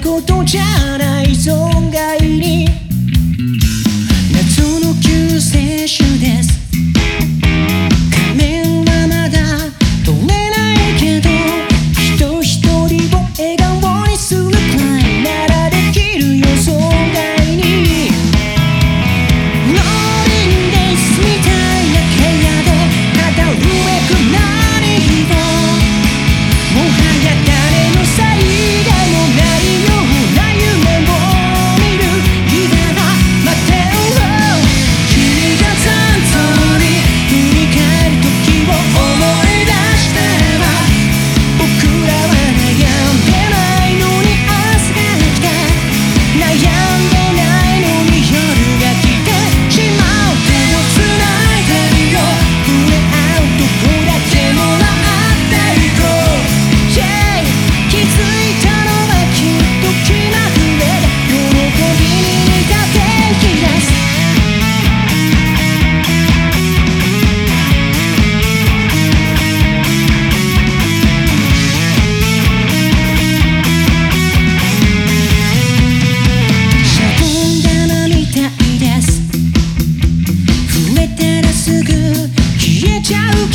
ことじゃないぞ。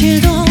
길도